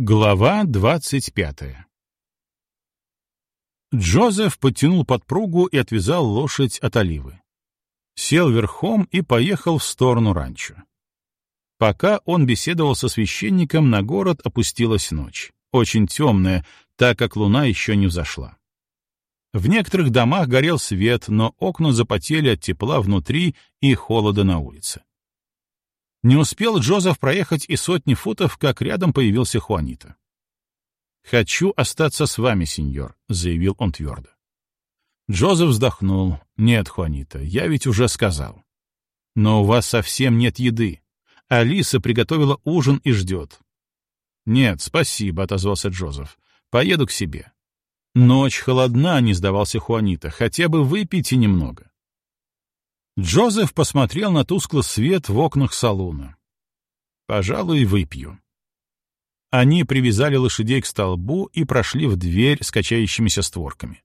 Глава двадцать пятая Джозеф подтянул подпругу и отвязал лошадь от оливы. Сел верхом и поехал в сторону ранчо. Пока он беседовал со священником, на город опустилась ночь, очень темная, так как луна еще не взошла. В некоторых домах горел свет, но окна запотели от тепла внутри и холода на улице. Не успел Джозеф проехать и сотни футов, как рядом появился Хуанита. «Хочу остаться с вами, сеньор», — заявил он твердо. Джозеф вздохнул. «Нет, Хуанита, я ведь уже сказал. Но у вас совсем нет еды. Алиса приготовила ужин и ждет». «Нет, спасибо», — отозвался Джозеф. «Поеду к себе». «Ночь холодна», — не сдавался Хуанита. «Хотя бы выпейте немного». Джозеф посмотрел на тусклый свет в окнах салона. «Пожалуй, выпью». Они привязали лошадей к столбу и прошли в дверь с качающимися створками.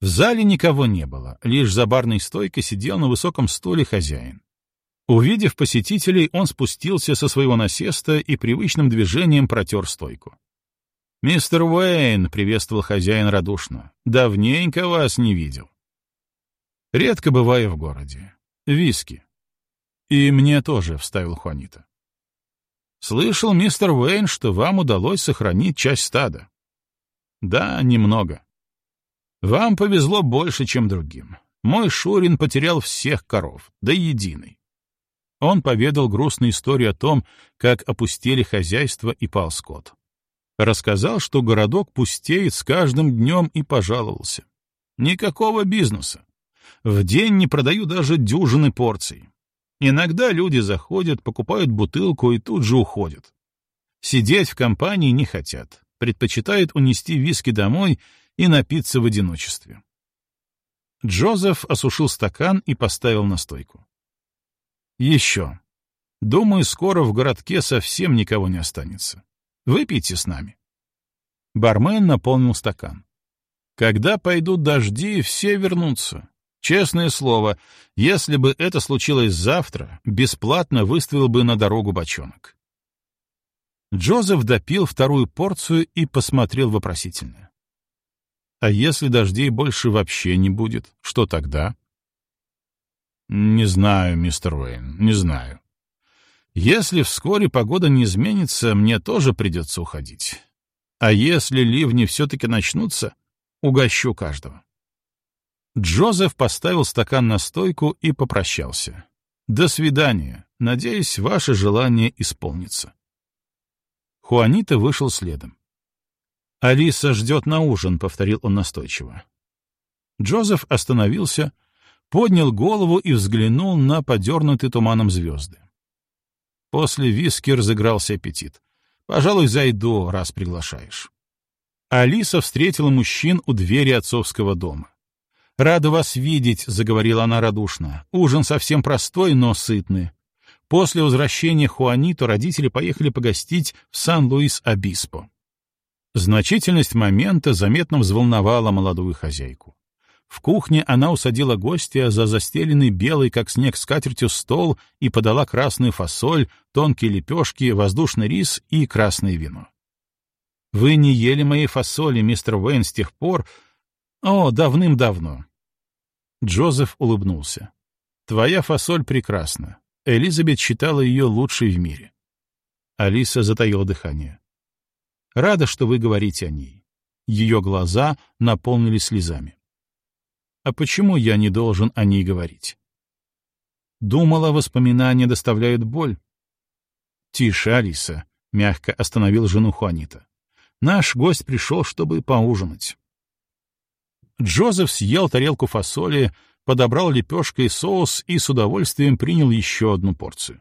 В зале никого не было, лишь за барной стойкой сидел на высоком стуле хозяин. Увидев посетителей, он спустился со своего насеста и привычным движением протер стойку. «Мистер Уэйн», — приветствовал хозяин радушно, — «давненько вас не видел». Редко бываю в городе. Виски. И мне тоже, — вставил Хуанита. Слышал, мистер Уэйн, что вам удалось сохранить часть стада. Да, немного. Вам повезло больше, чем другим. Мой Шурин потерял всех коров, до единой. Он поведал грустную историю о том, как опустили хозяйство и пал скот. Рассказал, что городок пустеет с каждым днем и пожаловался. Никакого бизнеса. В день не продаю даже дюжины порций. Иногда люди заходят, покупают бутылку и тут же уходят. Сидеть в компании не хотят, предпочитают унести виски домой и напиться в одиночестве. Джозеф осушил стакан и поставил на стойку. «Еще. Думаю, скоро в городке совсем никого не останется. Выпейте с нами». Бармен наполнил стакан. «Когда пойдут дожди, все вернутся. Честное слово, если бы это случилось завтра, бесплатно выставил бы на дорогу бочонок. Джозеф допил вторую порцию и посмотрел вопросительно. А если дождей больше вообще не будет, что тогда? Не знаю, мистер Уэйн, не знаю. Если вскоре погода не изменится, мне тоже придется уходить. А если ливни все-таки начнутся, угощу каждого. Джозеф поставил стакан на стойку и попрощался. «До свидания. Надеюсь, ваше желание исполнится». Хуанита вышел следом. «Алиса ждет на ужин», — повторил он настойчиво. Джозеф остановился, поднял голову и взглянул на подернутые туманом звезды. После виски разыгрался аппетит. «Пожалуй, зайду, раз приглашаешь». Алиса встретила мужчин у двери отцовского дома. «Рада вас видеть», — заговорила она радушно. «Ужин совсем простой, но сытный. После возвращения Хуанито родители поехали погостить в Сан-Луис-Обиспо». Значительность момента заметно взволновала молодую хозяйку. В кухне она усадила гостя за застеленный белый, как снег, скатертью стол и подала красную фасоль, тонкие лепешки, воздушный рис и красное вино. «Вы не ели моей фасоли, мистер Уэйн, с тех пор, «О, давным-давно». Джозеф улыбнулся. «Твоя фасоль прекрасна. Элизабет считала ее лучшей в мире». Алиса затаила дыхание. «Рада, что вы говорите о ней». Ее глаза наполнились слезами. «А почему я не должен о ней говорить?» «Думала, воспоминания доставляют боль». «Тише, Алиса», — мягко остановил жену Хуанита. «Наш гость пришел, чтобы поужинать». Джозеф съел тарелку фасоли, подобрал лепешкой соус и с удовольствием принял еще одну порцию.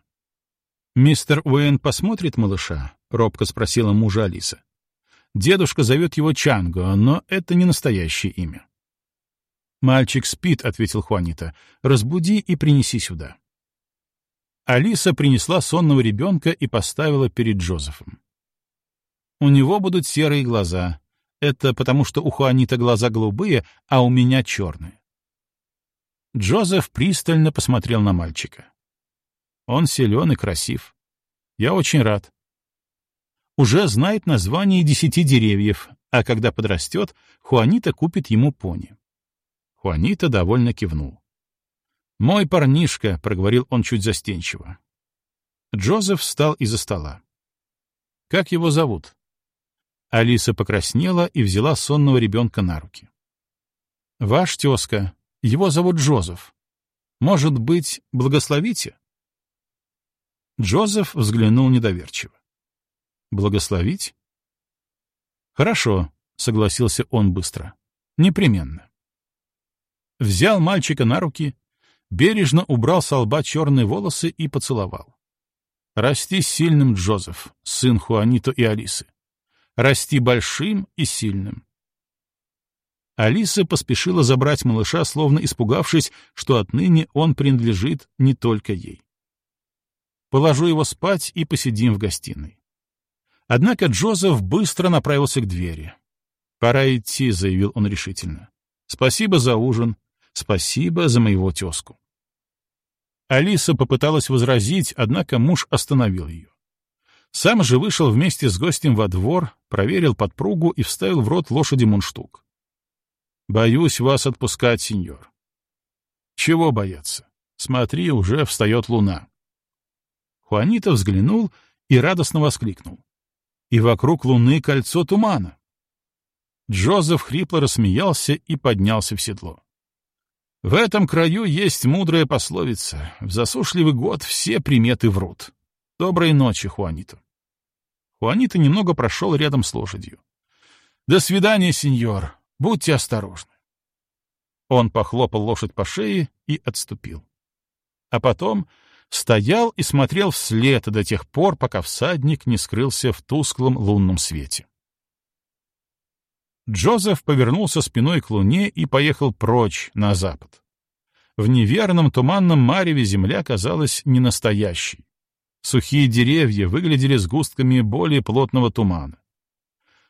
«Мистер Уэйн посмотрит малыша?» — робко спросила мужа Алиса. «Дедушка зовет его Чанго, но это не настоящее имя». «Мальчик спит», — ответил Хуанита. «Разбуди и принеси сюда». Алиса принесла сонного ребенка и поставила перед Джозефом. «У него будут серые глаза, это потому, что у Хуанита глаза голубые, а у меня черные. Джозеф пристально посмотрел на мальчика. Он силен и красив. Я очень рад. уже знает название десяти деревьев, а когда подрастет, Хуанита купит ему пони. Хуанита довольно кивнул. «Мой парнишка», — проговорил он чуть застенчиво. Джозеф встал из-за стола. «Как его зовут?» Алиса покраснела и взяла сонного ребенка на руки. «Ваш тезка. Его зовут Джозеф. Может быть, благословите?» Джозеф взглянул недоверчиво. «Благословить?» «Хорошо», — согласился он быстро. «Непременно». Взял мальчика на руки, бережно убрал с лба черные волосы и поцеловал. «Расти сильным, Джозеф, сын Хуанито и Алисы. Расти большим и сильным». Алиса поспешила забрать малыша, словно испугавшись, что отныне он принадлежит не только ей. Положу его спать и посидим в гостиной. Однако Джозеф быстро направился к двери. «Пора идти», — заявил он решительно. «Спасибо за ужин. Спасибо за моего тезку». Алиса попыталась возразить, однако муж остановил ее. Сам же вышел вместе с гостем во двор, проверил подпругу и вставил в рот лошади мундштук. «Боюсь вас отпускать, сеньор». «Чего бояться? Смотри, уже встает луна». Хуанита взглянул и радостно воскликнул и вокруг луны кольцо тумана. Джозеф хрипло рассмеялся и поднялся в седло. В этом краю есть мудрая пословица. В засушливый год все приметы врут. Доброй ночи, Хуаниту. Хуанита немного прошел рядом с лошадью. «До свидания, сеньор. Будьте осторожны». Он похлопал лошадь по шее и отступил. А потом стоял и смотрел вслед до тех пор, пока всадник не скрылся в тусклом лунном свете. Джозеф повернулся спиной к луне и поехал прочь, на запад. В неверном туманном мареве земля казалась ненастоящей. Сухие деревья выглядели сгустками более плотного тумана.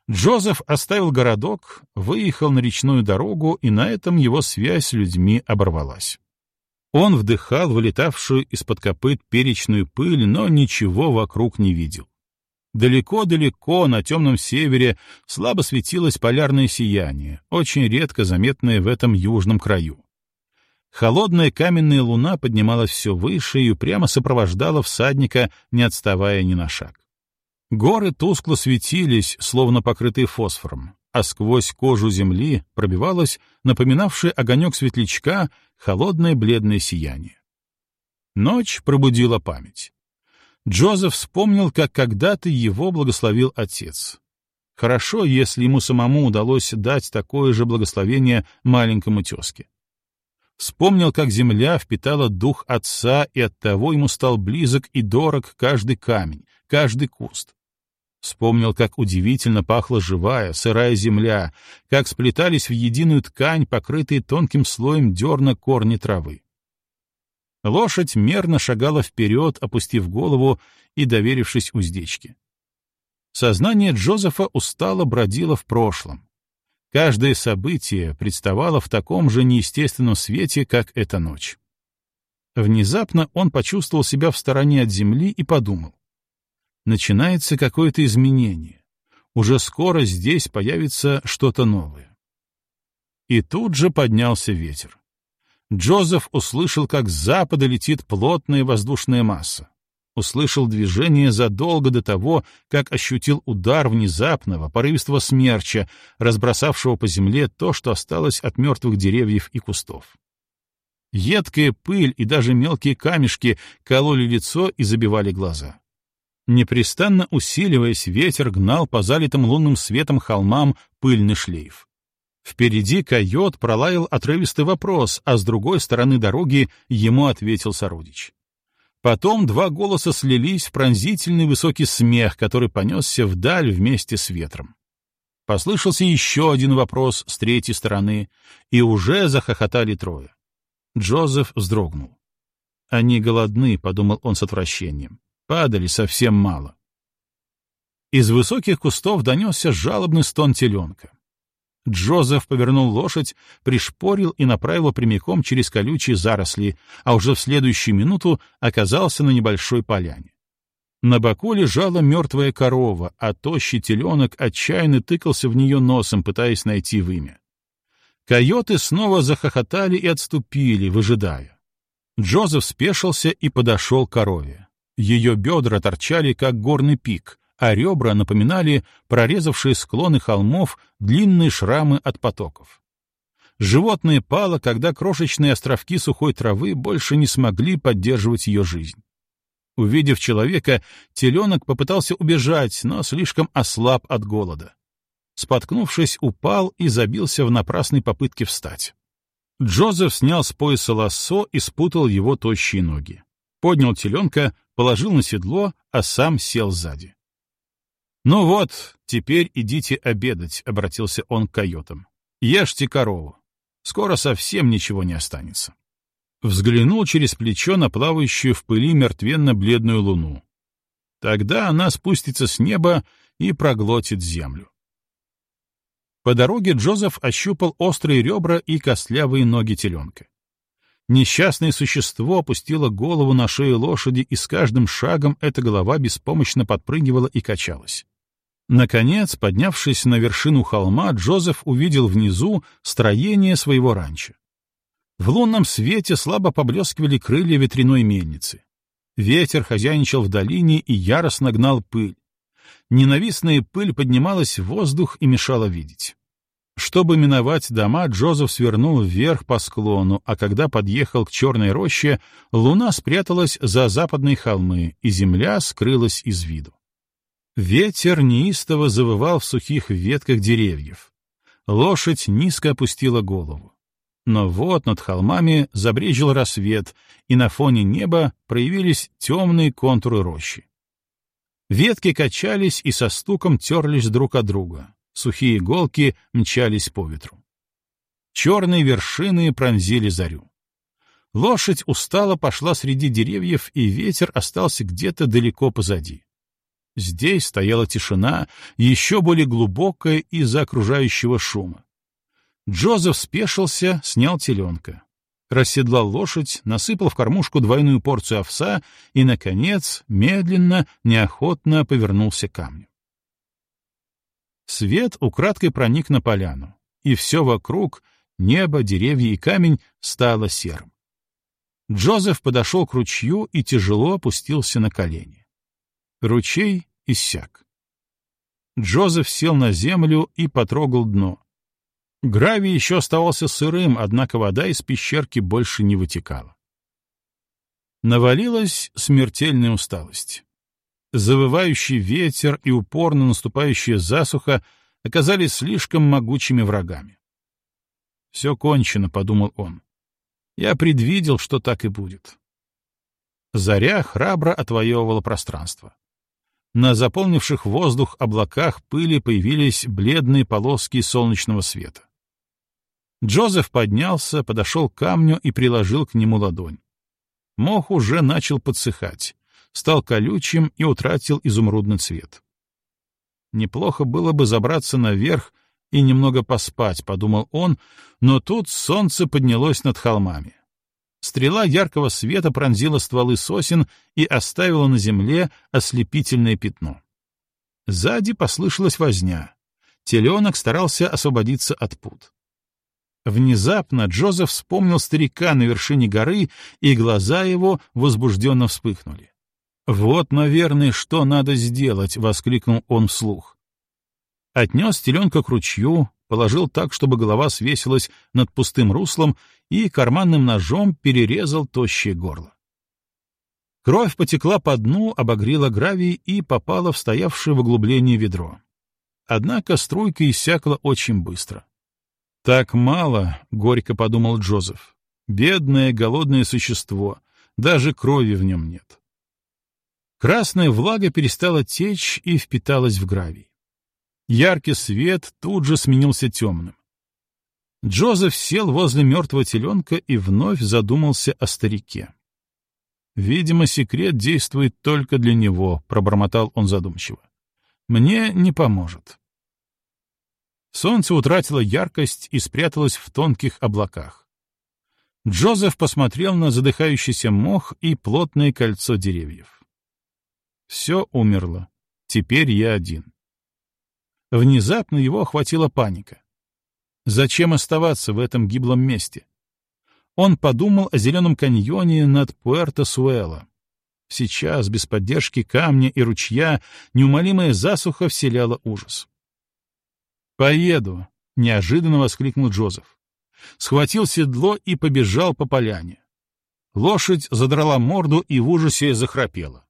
Джозеф оставил городок, выехал на речную дорогу, и на этом его связь с людьми оборвалась. Он вдыхал вылетавшую из-под копыт перечную пыль, но ничего вокруг не видел. Далеко-далеко на темном севере слабо светилось полярное сияние, очень редко заметное в этом южном краю. Холодная каменная луна поднималась все выше и прямо сопровождала всадника, не отставая ни на шаг. Горы тускло светились, словно покрытые фосфором, а сквозь кожу земли пробивалось, напоминавшее огонек светлячка, холодное бледное сияние. Ночь пробудила память. Джозеф вспомнил, как когда-то его благословил отец. Хорошо, если ему самому удалось дать такое же благословение маленькому тезке. Вспомнил, как земля впитала дух отца, и оттого ему стал близок и дорог каждый камень, каждый куст. Вспомнил, как удивительно пахла живая, сырая земля, как сплетались в единую ткань, покрытые тонким слоем дерна корни травы. Лошадь мерно шагала вперед, опустив голову и доверившись уздечке. Сознание Джозефа устало бродило в прошлом. Каждое событие представало в таком же неестественном свете, как эта ночь. Внезапно он почувствовал себя в стороне от земли и подумал начинается какое-то изменение. Уже скоро здесь появится что-то новое. И тут же поднялся ветер. Джозеф услышал, как с запада летит плотная воздушная масса. Услышал движение задолго до того, как ощутил удар внезапного, порывистого смерча, разбросавшего по земле то, что осталось от мертвых деревьев и кустов. Едкая пыль и даже мелкие камешки кололи лицо и забивали глаза. Непрестанно усиливаясь, ветер гнал по залитым лунным светом холмам пыльный шлейф. Впереди койот пролаял отрывистый вопрос, а с другой стороны дороги ему ответил сородич. Потом два голоса слились в пронзительный высокий смех, который понесся вдаль вместе с ветром. Послышался еще один вопрос с третьей стороны, и уже захохотали трое. Джозеф вздрогнул. «Они голодны», — подумал он с отвращением. Падали совсем мало. Из высоких кустов донесся жалобный стон теленка. Джозеф повернул лошадь, пришпорил и направил прямиком через колючие заросли, а уже в следующую минуту оказался на небольшой поляне. На боку лежала мертвая корова, а тощий теленок отчаянно тыкался в нее носом, пытаясь найти вымя. Койоты снова захохотали и отступили, выжидая. Джозеф спешился и подошел к корове. Ее бедра торчали, как горный пик, а ребра напоминали прорезавшие склоны холмов длинные шрамы от потоков. Животное пало, когда крошечные островки сухой травы больше не смогли поддерживать ее жизнь. Увидев человека, теленок попытался убежать, но слишком ослаб от голода. Споткнувшись, упал и забился в напрасной попытке встать. Джозеф снял с пояса лассо и спутал его тощие ноги. Поднял теленка, положил на седло, а сам сел сзади. «Ну вот, теперь идите обедать», — обратился он к койотам. «Ешьте корову. Скоро совсем ничего не останется». Взглянул через плечо на плавающую в пыли мертвенно-бледную луну. Тогда она спустится с неба и проглотит землю. По дороге Джозеф ощупал острые ребра и костлявые ноги теленка. Несчастное существо опустило голову на шею лошади, и с каждым шагом эта голова беспомощно подпрыгивала и качалась. Наконец, поднявшись на вершину холма, Джозеф увидел внизу строение своего ранчо. В лунном свете слабо поблескивали крылья ветряной мельницы. Ветер хозяйничал в долине и яростно гнал пыль. Ненавистная пыль поднималась в воздух и мешала видеть. Чтобы миновать дома, Джозеф свернул вверх по склону, а когда подъехал к черной роще, луна спряталась за западные холмы, и земля скрылась из виду. Ветер неистово завывал в сухих ветках деревьев. Лошадь низко опустила голову. Но вот над холмами забрежил рассвет, и на фоне неба проявились темные контуры рощи. Ветки качались и со стуком терлись друг от друга. Сухие иголки мчались по ветру. Черные вершины пронзили зарю. Лошадь устало пошла среди деревьев, и ветер остался где-то далеко позади. Здесь стояла тишина, еще более глубокая из-за окружающего шума. Джозеф спешился, снял теленка расседлал лошадь, насыпал в кормушку двойную порцию овса и, наконец, медленно, неохотно повернулся к камню. Свет украдкой проник на поляну, и все вокруг, небо, деревья и камень, стало серым. Джозеф подошел к ручью и тяжело опустился на колени. Ручей иссяк. Джозеф сел на землю и потрогал дно. Гравий еще оставался сырым, однако вода из пещерки больше не вытекала. Навалилась смертельная усталость. Завывающий ветер и упорно наступающая засуха оказались слишком могучими врагами. «Все кончено», — подумал он. «Я предвидел, что так и будет». Заря храбро отвоевывала пространство. На заполнивших воздух облаках пыли появились бледные полоски солнечного света. Джозеф поднялся, подошел к камню и приложил к нему ладонь. Мох уже начал подсыхать, стал колючим и утратил изумрудный цвет. Неплохо было бы забраться наверх и немного поспать, подумал он, но тут солнце поднялось над холмами. Стрела яркого света пронзила стволы сосен и оставила на земле ослепительное пятно. Сзади послышалась возня. Теленок старался освободиться от пут. Внезапно Джозеф вспомнил старика на вершине горы, и глаза его возбужденно вспыхнули. «Вот, наверное, что надо сделать!» — воскликнул он вслух. Отнес теленка к ручью, положил так, чтобы голова свесилась над пустым руслом, и карманным ножом перерезал тощее горло. Кровь потекла по дну, обогрела гравий и попала в стоявшее в углублении ведро. Однако струйка иссякла очень быстро. «Так мало», — горько подумал Джозеф. «Бедное, голодное существо, даже крови в нем нет». Красная влага перестала течь и впиталась в гравий. Яркий свет тут же сменился темным. Джозеф сел возле мертвого теленка и вновь задумался о старике. «Видимо, секрет действует только для него», — пробормотал он задумчиво. «Мне не поможет». Солнце утратило яркость и спряталось в тонких облаках. Джозеф посмотрел на задыхающийся мох и плотное кольцо деревьев. Все умерло. Теперь я один. Внезапно его охватила паника. Зачем оставаться в этом гиблом месте? Он подумал о зеленом каньоне над Пуэрто-Суэло. Сейчас, без поддержки камня и ручья, неумолимая засуха вселяла ужас. «Поеду!» — неожиданно воскликнул Джозеф. Схватил седло и побежал по поляне. Лошадь задрала морду и в ужасе захрапела.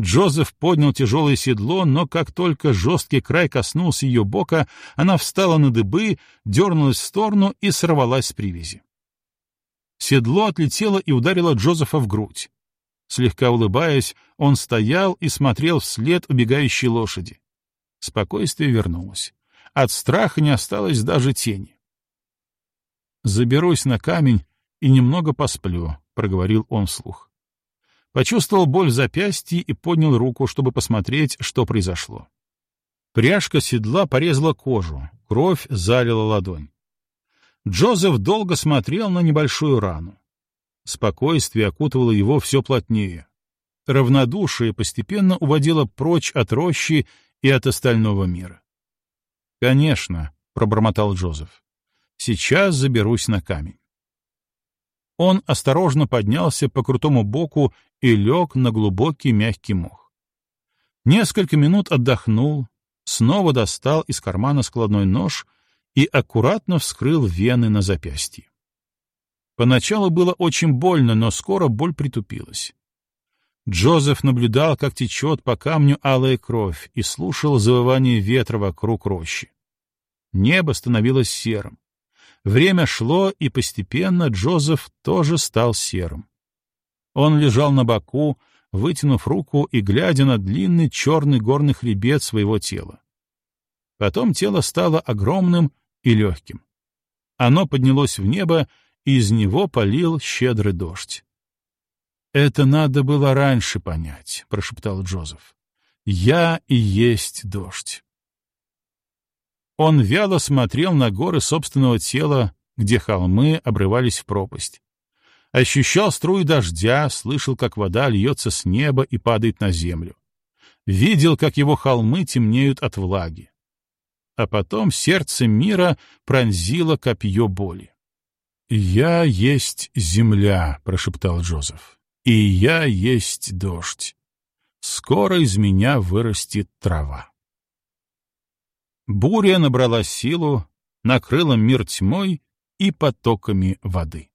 Джозеф поднял тяжелое седло, но как только жесткий край коснулся ее бока, она встала на дыбы, дернулась в сторону и сорвалась с привязи. Седло отлетело и ударило Джозефа в грудь. Слегка улыбаясь, он стоял и смотрел вслед убегающей лошади. Спокойствие вернулось. От страха не осталось даже тени. «Заберусь на камень и немного посплю», — проговорил он вслух. Почувствовал боль в запястье и поднял руку, чтобы посмотреть, что произошло. Пряжка седла порезала кожу, кровь залила ладонь. Джозеф долго смотрел на небольшую рану. Спокойствие окутывало его все плотнее. Равнодушие постепенно уводило прочь от рощи и от остального мира. «Конечно», — пробормотал Джозеф, — «сейчас заберусь на камень». Он осторожно поднялся по крутому боку и лег на глубокий мягкий мох. Несколько минут отдохнул, снова достал из кармана складной нож и аккуратно вскрыл вены на запястье. Поначалу было очень больно, но скоро боль притупилась. Джозеф наблюдал, как течет по камню алая кровь, и слушал завывание ветра вокруг рощи. Небо становилось серым. Время шло, и постепенно Джозеф тоже стал серым. Он лежал на боку, вытянув руку и глядя на длинный черный горный хребет своего тела. Потом тело стало огромным и легким. Оно поднялось в небо, и из него полил щедрый дождь. «Это надо было раньше понять», — прошептал Джозеф. «Я и есть дождь». Он вяло смотрел на горы собственного тела, где холмы обрывались в пропасть. Ощущал струи дождя, слышал, как вода льется с неба и падает на землю. Видел, как его холмы темнеют от влаги а потом сердце мира пронзило копье боли. «Я есть земля», — прошептал Джозеф, — «и я есть дождь. Скоро из меня вырастет трава». Буря набрала силу, накрыла мир тьмой и потоками воды.